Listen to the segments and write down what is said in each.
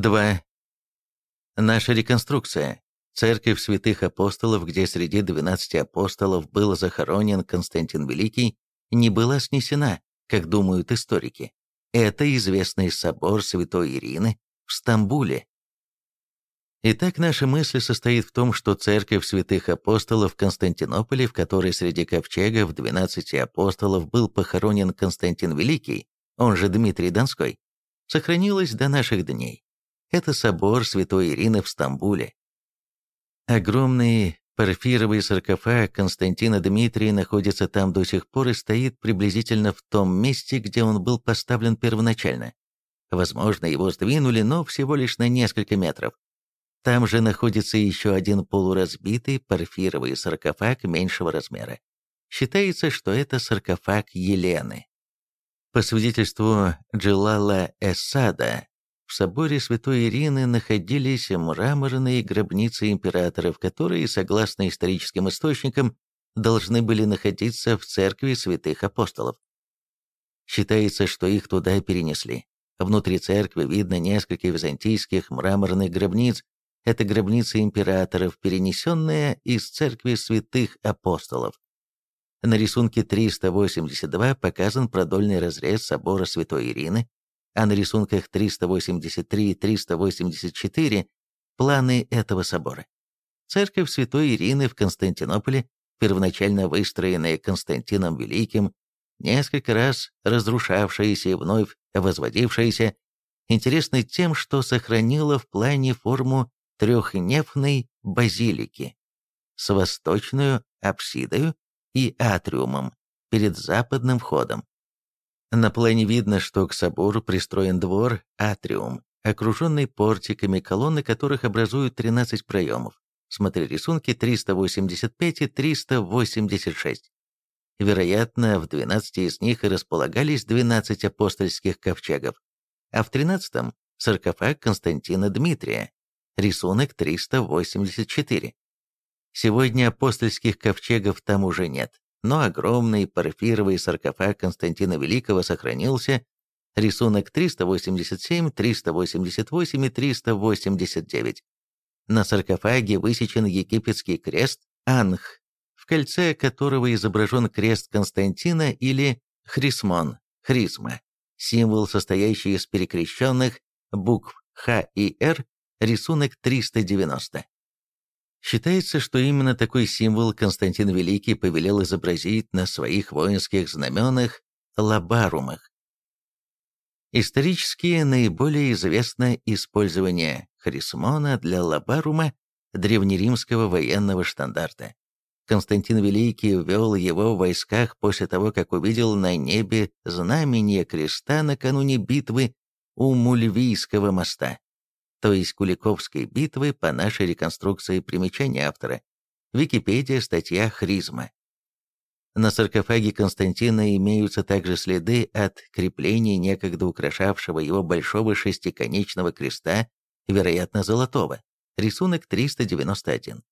2. Наша реконструкция. Церковь святых апостолов, где среди 12 апостолов был захоронен Константин Великий, не была снесена, как думают историки. Это известный собор Святой Ирины в Стамбуле. Итак, наша мысль состоит в том, что церковь святых апостолов в Константинополе, в которой среди ковчегов 12 апостолов был похоронен Константин Великий, он же Дмитрий Донской, сохранилась до наших дней. Это собор Святой Ирины в Стамбуле. Огромный порфировый саркофаг Константина Дмитрия находится там до сих пор и стоит приблизительно в том месте, где он был поставлен первоначально. Возможно, его сдвинули, но всего лишь на несколько метров. Там же находится еще один полуразбитый порфировый саркофаг меньшего размера. Считается, что это саркофаг Елены. По свидетельству Джилала Эссада, в соборе Святой Ирины находились мраморные гробницы императоров, которые, согласно историческим источникам, должны были находиться в церкви святых апостолов. Считается, что их туда перенесли. Внутри церкви видно несколько византийских мраморных гробниц. Это гробницы императоров, перенесенные из церкви святых апостолов. На рисунке 382 показан продольный разрез собора Святой Ирины, а на рисунках 383 и 384 планы этого собора. Церковь Святой Ирины в Константинополе, первоначально выстроенная Константином Великим, несколько раз разрушавшаяся и вновь возводившаяся, интересна тем, что сохранила в плане форму трехнефной базилики с восточную апсидою и атриумом перед западным входом, на плане видно, что к собору пристроен двор, атриум, окруженный портиками, колонны которых образуют 13 проемов. Смотри рисунки 385 и 386. Вероятно, в 12 из них и располагались 12 апостольских ковчегов, а в 13-м – саркофаг Константина Дмитрия, рисунок 384. Сегодня апостольских ковчегов там уже нет но огромный порфировый саркофаг Константина Великого сохранился, рисунок 387, 388 и 389. На саркофаге высечен египетский крест Анх, в кольце которого изображен крест Константина или Хрисмон, Хрисма, символ, состоящий из перекрещенных букв Х и Р, рисунок 390. Считается, что именно такой символ Константин Великий повелел изобразить на своих воинских знаменах лабарумах. Исторически наиболее известно использование хрисмона для лабарума древнеримского военного штандарта. Константин Великий ввел его в войсках после того, как увидел на небе знамение креста накануне битвы у Мульвийского моста то есть Куликовской битвы по нашей реконструкции примечания автора. Википедия, статья Хризма. На саркофаге Константина имеются также следы от крепления некогда украшавшего его большого шестиконечного креста, вероятно, золотого. Рисунок 391.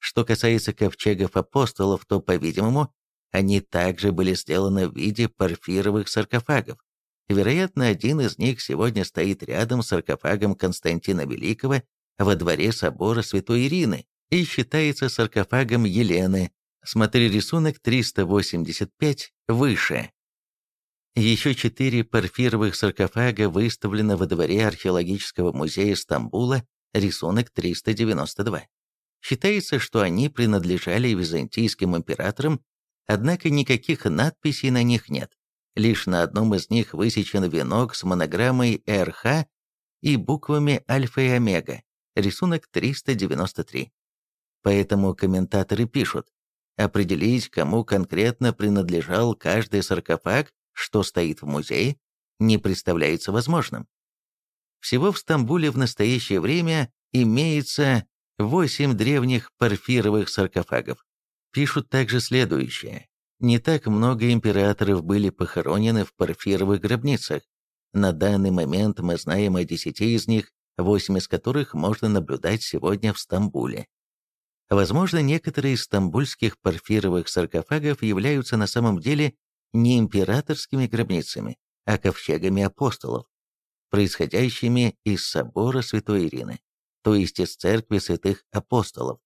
Что касается ковчегов апостолов, то, по-видимому, они также были сделаны в виде порфировых саркофагов. Вероятно, один из них сегодня стоит рядом с саркофагом Константина Великого во дворе собора Святой Ирины и считается саркофагом Елены. Смотри рисунок 385 выше. Еще четыре порфировых саркофага выставлены во дворе археологического музея Стамбула, рисунок 392. Считается, что они принадлежали византийским императорам, однако никаких надписей на них нет. Лишь на одном из них высечен венок с монограммой РХ и буквами альфа и омега, рисунок 393. Поэтому комментаторы пишут, определить, кому конкретно принадлежал каждый саркофаг, что стоит в музее, не представляется возможным. Всего в Стамбуле в настоящее время имеется восемь древних порфировых саркофагов. Пишут также следующее. Не так много императоров были похоронены в порфировых гробницах. На данный момент мы знаем о десяти из них, восемь из которых можно наблюдать сегодня в Стамбуле. Возможно, некоторые из стамбульских порфировых саркофагов являются на самом деле не императорскими гробницами, а ковчегами апостолов. происходящими из собора Святой Ирины, то есть из церкви святых апостолов.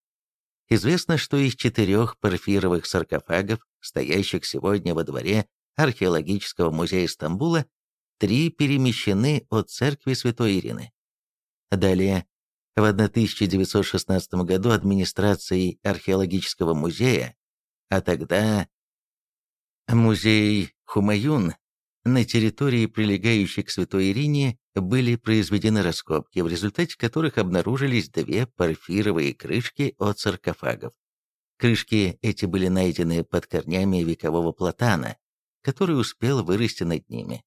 Известно, что из четырех порфировых саркофагов, стоящих сегодня во дворе археологического музея Стамбула, три перемещены от церкви Святой Ирины. Далее, в 1916 году администрацией археологического музея, а тогда музей Хумаюн, на территории, прилегающей к Святой Ирине, были произведены раскопки, в результате которых обнаружились две порфировые крышки от саркофагов. Крышки эти были найдены под корнями векового платана, который успел вырасти над ними.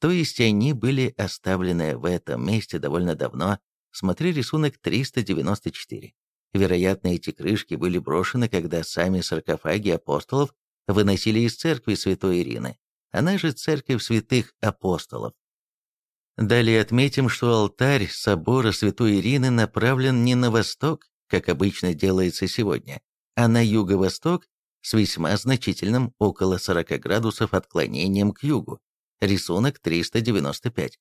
То есть они были оставлены в этом месте довольно давно, смотри рисунок 394. Вероятно, эти крышки были брошены, когда сами саркофаги апостолов выносили из церкви Святой Ирины, она же Церковь Святых Апостолов. Далее отметим, что алтарь собора Святой Ирины направлен не на восток, как обычно делается сегодня, а на юго-восток с весьма значительным около 40 градусов отклонением к югу. Рисунок 395.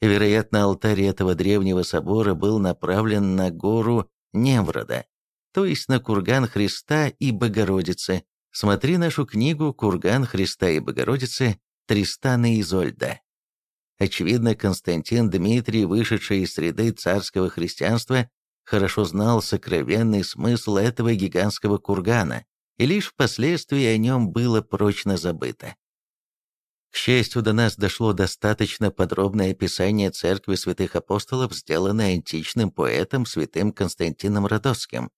Вероятно, алтарь этого древнего собора был направлен на гору Неврода, то есть на курган Христа и Богородицы. Смотри нашу книгу «Курган Христа и Богородицы» Тристана Изольда. Очевидно, Константин Дмитрий, вышедший из среды царского христианства, хорошо знал сокровенный смысл этого гигантского кургана, и лишь впоследствии о нем было прочно забыто. К счастью, до нас дошло достаточно подробное описание церкви святых апостолов, сделанное античным поэтом святым Константином Родосским.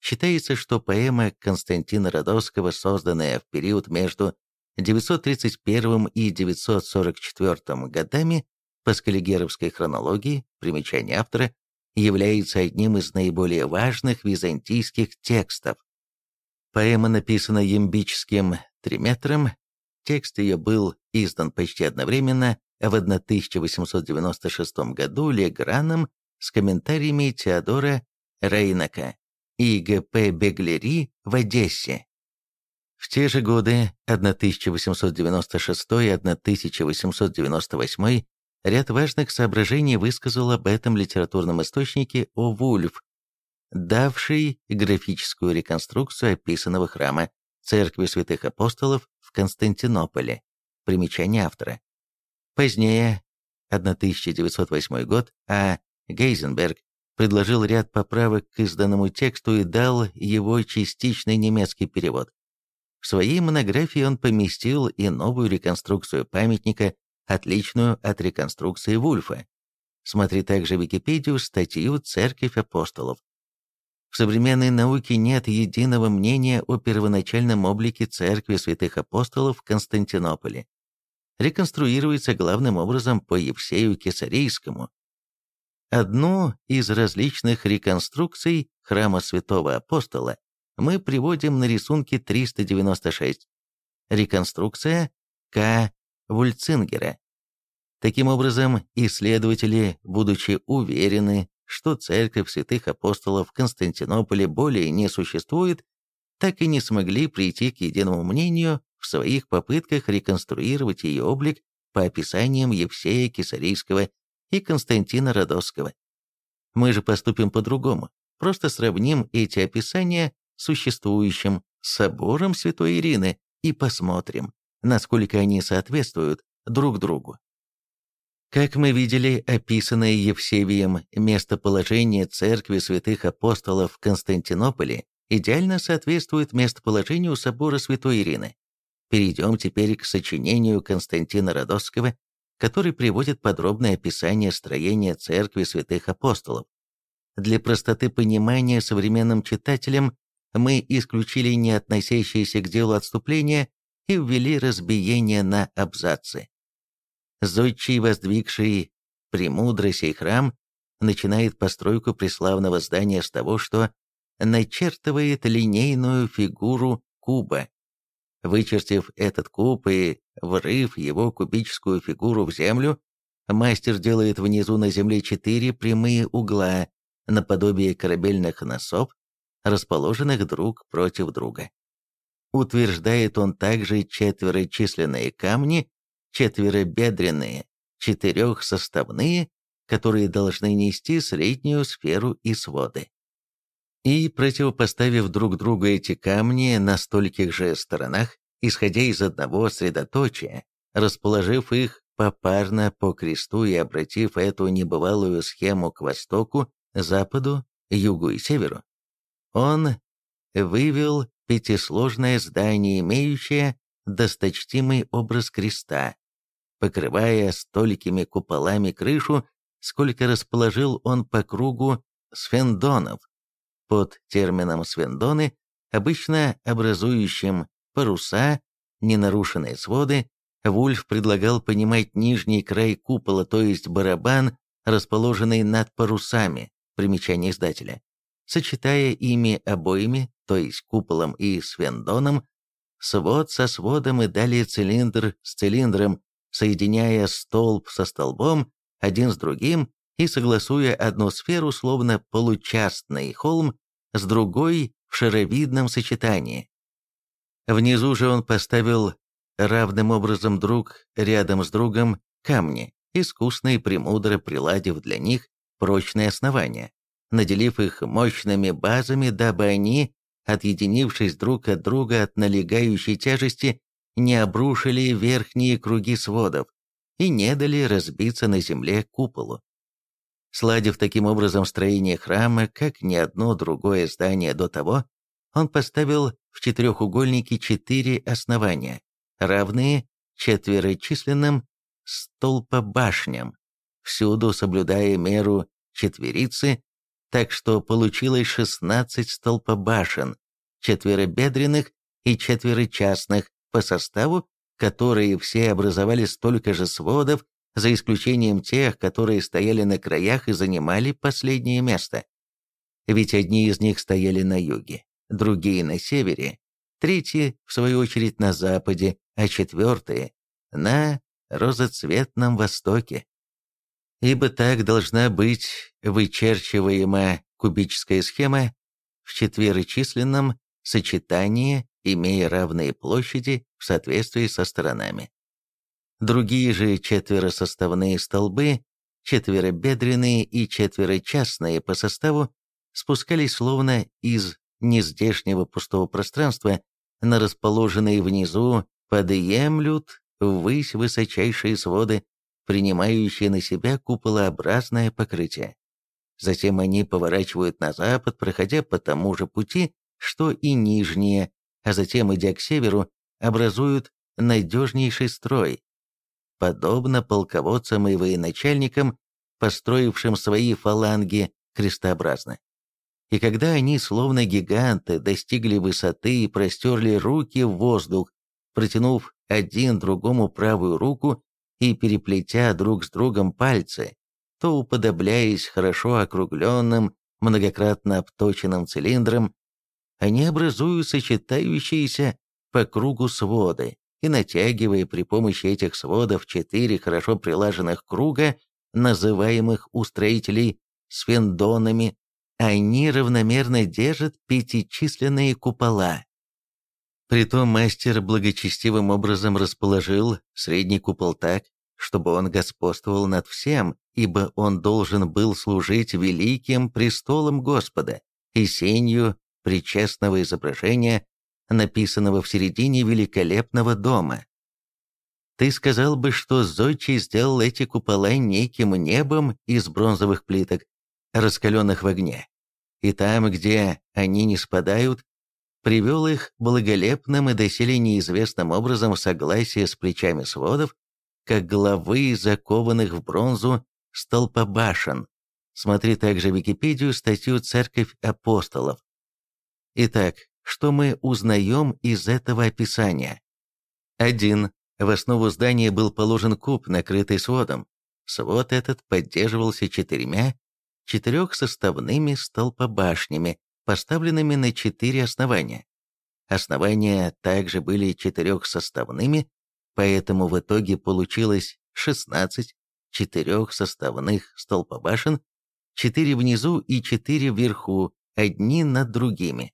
Считается, что поэма Константина Родосского, созданная в период между 931 и 944 годами по скаллигеровской хронологии, примечание автора, является одним из наиболее важных византийских текстов. Поэма написана ямбическим триметром, Текст ее был издан почти одновременно в 1896 году Леграном с комментариями Теодора Рейнака и Г.П. Беглери в Одессе. В те же годы, 1896-1898, ряд важных соображений высказал об этом литературном источнике О. Вульф, давший графическую реконструкцию описанного храма, Церкви Святых Апостолов в Константинополе. Примечание автора. Позднее, 1908 год, А. Гейзенберг предложил ряд поправок к изданному тексту и дал его частичный немецкий перевод. В своей монографии он поместил и новую реконструкцию памятника, отличную от реконструкции Вульфа. Смотри также Википедию статью «Церковь апостолов». В современной науке нет единого мнения о первоначальном облике Церкви Святых Апостолов в Константинополе. Реконструируется главным образом по Евсею Кесарейскому. Одну из различных реконструкций храма Святого Апостола мы приводим на рисунке 396. Реконструкция К. Вульцингера. Таким образом, исследователи, будучи уверены что церковь святых апостолов в Константинополе более не существует, так и не смогли прийти к единому мнению в своих попытках реконструировать ее облик по описаниям Евсея Кесарийского и Константина Родосского. Мы же поступим по-другому, просто сравним эти описания с существующим собором Святой Ирины и посмотрим, насколько они соответствуют друг другу. Как мы видели, описанное Евсевием местоположение церкви святых апостолов в Константинополе идеально соответствует местоположению собора Святой Ирины. Перейдем теперь к сочинению Константина Родосского, который приводит подробное описание строения церкви святых апостолов. Для простоты понимания современным читателям мы исключили не относящиеся к делу отступления и ввели разбиение на абзацы. Зодчий, воздвигший премудро сей храм, начинает постройку преславного здания с того, что начертывает линейную фигуру куба. Вычертив этот куб и врыв его кубическую фигуру в землю, мастер делает внизу на земле четыре прямые угла, наподобие корабельных носов, расположенных друг против друга. Утверждает он также четверо численные камни, четверобедренные, четырехсоставные, которые должны нести среднюю сферу и своды. И, противопоставив друг другу эти камни на стольких же сторонах, исходя из одного средоточия, расположив их попарно по кресту и обратив эту небывалую схему к востоку, западу, югу и северу, он вывел пятисложное здание, имеющее досточтимый образ креста, покрывая столькими куполами крышу, сколько расположил он по кругу сфендонов. Под термином «свендоны», обычно образующим паруса, ненарушенные своды, Вульф предлагал понимать нижний край купола, то есть барабан, расположенный над парусами, примечание издателя. Сочетая ими обоими, то есть куполом и свендоном, свод со сводом и далее цилиндр с цилиндром, соединяя столб со столбом, один с другим, и согласуя одну сферу, словно получастный холм, с другой в шаровидном сочетании. Внизу же он поставил равным образом друг рядом с другом камни, искусно и премудро приладив для них прочные основания, наделив их мощными базами, дабы они, отъединившись друг от друга от налегающей тяжести, не обрушили верхние круги сводов и не дали разбиться на земле куполу. Сладив таким образом строение храма, как ни одно другое здание до того, он поставил в четырехугольнике четыре основания, равные четверочисленным столпобашням, всюду соблюдая меру четверицы, так что получилось 16 столпобашен, четверобедренных и четверочастных по составу, которые все образовали столько же сводов, за исключением тех, которые стояли на краях и занимали последнее место. Ведь одни из них стояли на юге, другие на севере, третьи, в свою очередь, на западе, а четвертые – на розоцветном востоке. Ибо так должна быть вычерчиваема кубическая схема в четверочисленном сочетании, имея равные площади в соответствии со сторонами. Другие же четверосоставные столбы, четверобедренные и четверочастные по составу, спускались словно из нездешнего пустого пространства на расположенные внизу подъемлют ввысь высочайшие своды, принимающие на себя куполообразное покрытие. Затем они поворачивают на запад, проходя по тому же пути, что и нижние, а затем, идя к северу, образуют надежнейший строй. Подобно полководцам и военачальникам, построившим свои фаланги крестообразно. И когда они, словно гиганты, достигли высоты и простерли руки в воздух, протянув один другому правую руку и переплетя друг с другом пальцы, то уподобляясь хорошо округленным, многократно обточенным цилиндрам, они образуют сочетающиеся по кругу своды, и натягивая при помощи этих сводов четыре хорошо прилаженных круга, называемых у строителей сфендонами, они равномерно держат пятичисленные купола. Притом мастер благочестивым образом расположил средний купол так, чтобы он господствовал над всем, ибо он должен был служить великим престолом Господа и сенью причастного изображения, написанного в середине великолепного дома. Ты сказал бы, что Зодчий сделал эти купола неким небом из бронзовых плиток, раскаленных в огне. И там, где они не спадают, привел их благолепным и доселе неизвестным образом в согласие с плечами сводов, как главы, закованных в бронзу столпобашен. Смотри также Википедию статью «Церковь апостолов». Итак, что мы узнаем из этого описания? 1. В основу здания был положен куб, накрытый сводом. Свод этот поддерживался четырьмя четырехсоставными столпобашнями, поставленными на четыре основания. Основания также были четырехсоставными, поэтому в итоге получилось 16 четырехсоставных столпобашен, четыре внизу и четыре вверху, одни над другими.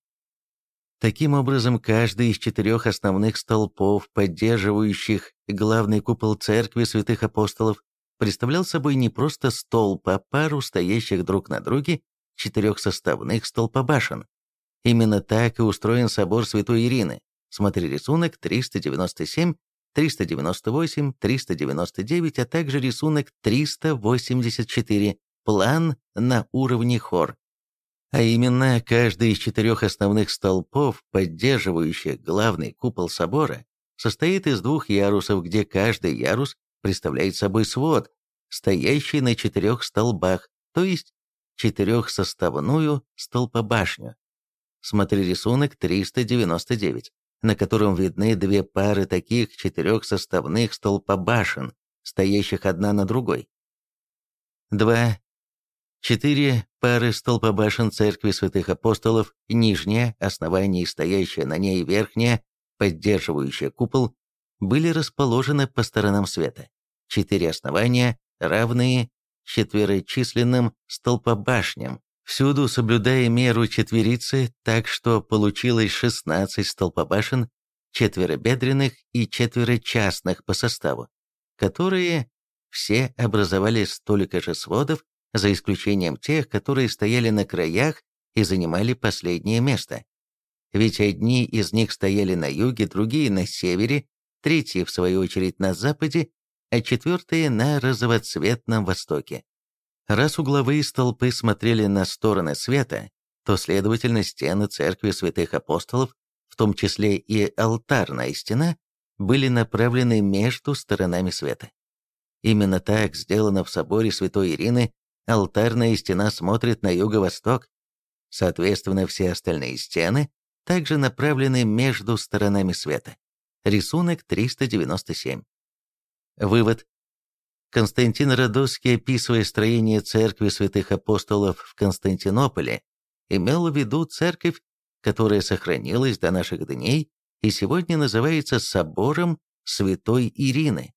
Таким образом, каждый из четырех основных столпов, поддерживающих главный купол церкви святых апостолов, представлял собой не просто столб, а пару стоящих друг на друге четырехсоставных столпобашен. Именно так и устроен собор Святой Ирины. Смотри рисунок 397, 398, 399, а также рисунок 384, план на уровне хор. А именно, каждый из четырех основных столпов, поддерживающих главный купол собора, состоит из двух ярусов, где каждый ярус представляет собой свод, стоящий на четырех столбах, то есть четырехсоставную столпобашню. Смотри рисунок 399, на котором видны две пары таких четырехсоставных столпобашен, стоящих одна на другой. 2. Четыре пары столпобашен церкви святых апостолов, нижняя, основание и стоящая на ней верхняя, поддерживающая купол, были расположены по сторонам света. Четыре основания, равные четверочисленным столпобашням, всюду соблюдая меру четверицы, так что получилось 16 столпобашен, четверобедренных и четверочастных по составу, которые все образовали столько же сводов, за исключением тех, которые стояли на краях и занимали последнее место. Ведь одни из них стояли на юге, другие на севере, третьи, в свою очередь, на западе, а четвертые на розовоцветном востоке. Раз угловые столпы смотрели на стороны света, то, следовательно, стены церкви святых апостолов, в том числе и алтарная стена, были направлены между сторонами света. Именно так сделано в соборе Святой Ирины, алтарная стена смотрит на юго-восток. Соответственно, все остальные стены также направлены между сторонами света. Рисунок 397. Вывод. Константин Родосский, описывая строение церкви святых апостолов в Константинополе, имел в виду церковь, которая сохранилась до наших дней и сегодня называется собором Святой Ирины.